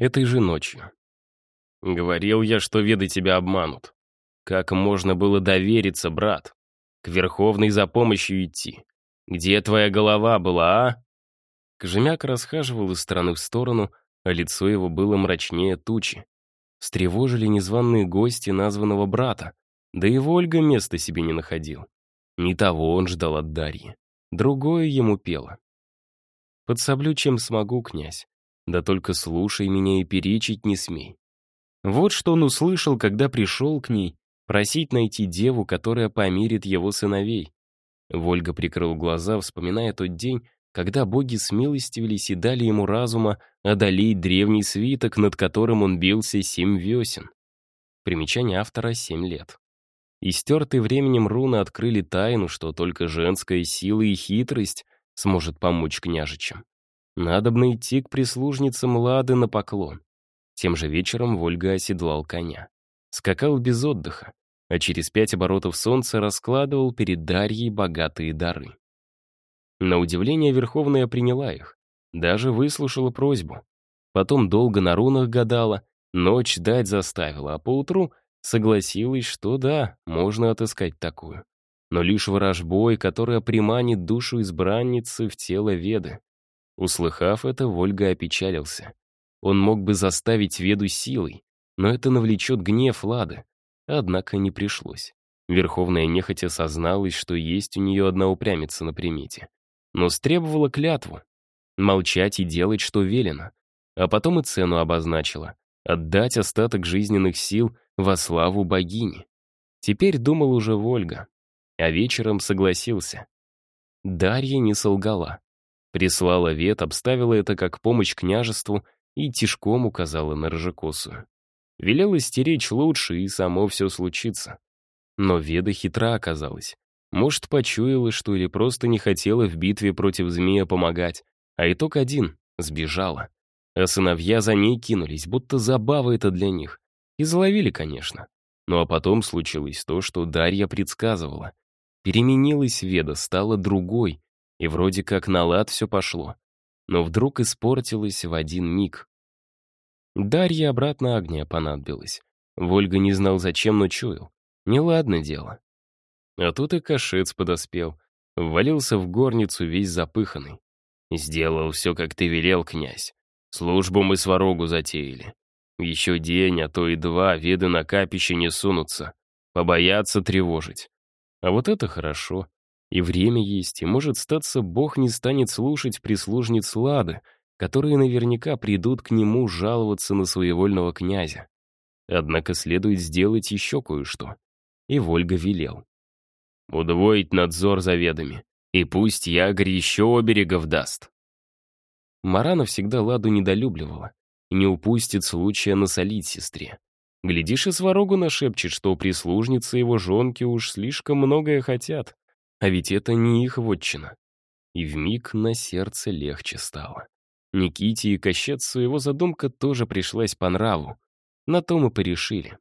этой же ночью. Говорил я, что веды тебя обманут. Как можно было довериться, брат? К Верховной за помощью идти. Где твоя голова была, а? Кожемяк расхаживал из стороны в сторону, а лицо его было мрачнее тучи. Стревожили незваные гости названного брата, да и Вольга места себе не находил. Не того он ждал от Дарьи. Другое ему пело. «Подсоблю, чем смогу, князь. Да только слушай меня и перечить не смей». Вот что он услышал, когда пришел к ней, просить найти деву, которая помирит его сыновей. Вольга прикрыл глаза, вспоминая тот день, когда боги смилостивились и дали ему разума одолеть древний свиток, над которым он бился семь весен. Примечание автора — семь лет. Истертые временем руны открыли тайну, что только женская сила и хитрость сможет помочь княжичам. Надобно идти к прислужницам Лады на поклон. Тем же вечером Вольга оседлал коня. Скакал без отдыха, а через пять оборотов солнца раскладывал перед Дарьей богатые дары. На удивление Верховная приняла их, даже выслушала просьбу. Потом долго на рунах гадала, ночь дать заставила, а поутру согласилась, что да, можно отыскать такую. Но лишь ворожбой, которая приманит душу избранницы в тело Веды. Услыхав это, Вольга опечалился. Он мог бы заставить Веду силой, но это навлечет гнев Лады. Однако не пришлось. Верховная нехотя созналась, что есть у нее одна упрямица на примете но стребовала клятву. Молчать и делать, что велено. А потом и цену обозначила. Отдать остаток жизненных сил во славу богини. Теперь думал уже Вольга. А вечером согласился. Дарья не солгала. Прислала вет, обставила это как помощь княжеству и тишком указала на рыжекосую. Велела стеречь лучше, и само все случится. Но Веда хитра оказалась. Может, почуяла, что или просто не хотела в битве против змея помогать. А итог один — сбежала. А сыновья за ней кинулись, будто забава это для них. И заловили, конечно. Ну а потом случилось то, что Дарья предсказывала. Переменилась Веда, стала другой, и вроде как на лад все пошло. Но вдруг испортилась в один миг. Дарья обратно огня понадобилась. Вольга не знал зачем, но чуял. Неладно дело. А тут и кошец подоспел. Ввалился в горницу весь запыханный. «Сделал все, как ты велел, князь. Службу мы сварогу затеяли. Еще день, а то и два, веды на капище не сунутся. Побоятся тревожить. А вот это хорошо. И время есть, и может статься, Бог не станет слушать прислужниц Лады, которые наверняка придут к нему жаловаться на своевольного князя. Однако следует сделать еще кое-что. И Вольга велел удвоить надзор за ведами, и пусть ягорь еще оберегов даст. Марана всегда Ладу недолюбливала и не упустит случая насолить сестре. Глядишь, и сварогу нашепчет, что прислужницы его жонки уж слишком многое хотят, а ведь это не их вотчина. И вмиг на сердце легче стало. Никите и Кощецу его задумка тоже пришлась по нраву. На то мы порешили.